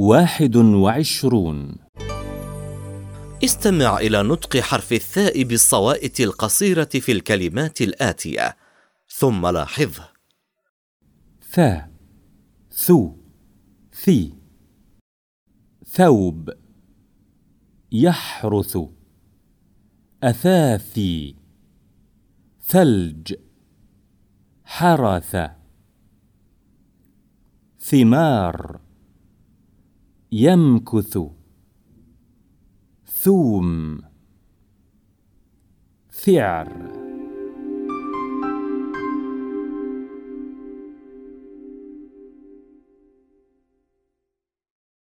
واحد وعشرون. استمع إلى نطق حرف الثاء بالصوائت القصيرة في الكلمات الآتية. ثم لاحظه ثا. ثو. ثي. ثوب. يحرث. أثاثي. ثلج. حرث. ثمار. يمكث. ثوم. ثعر.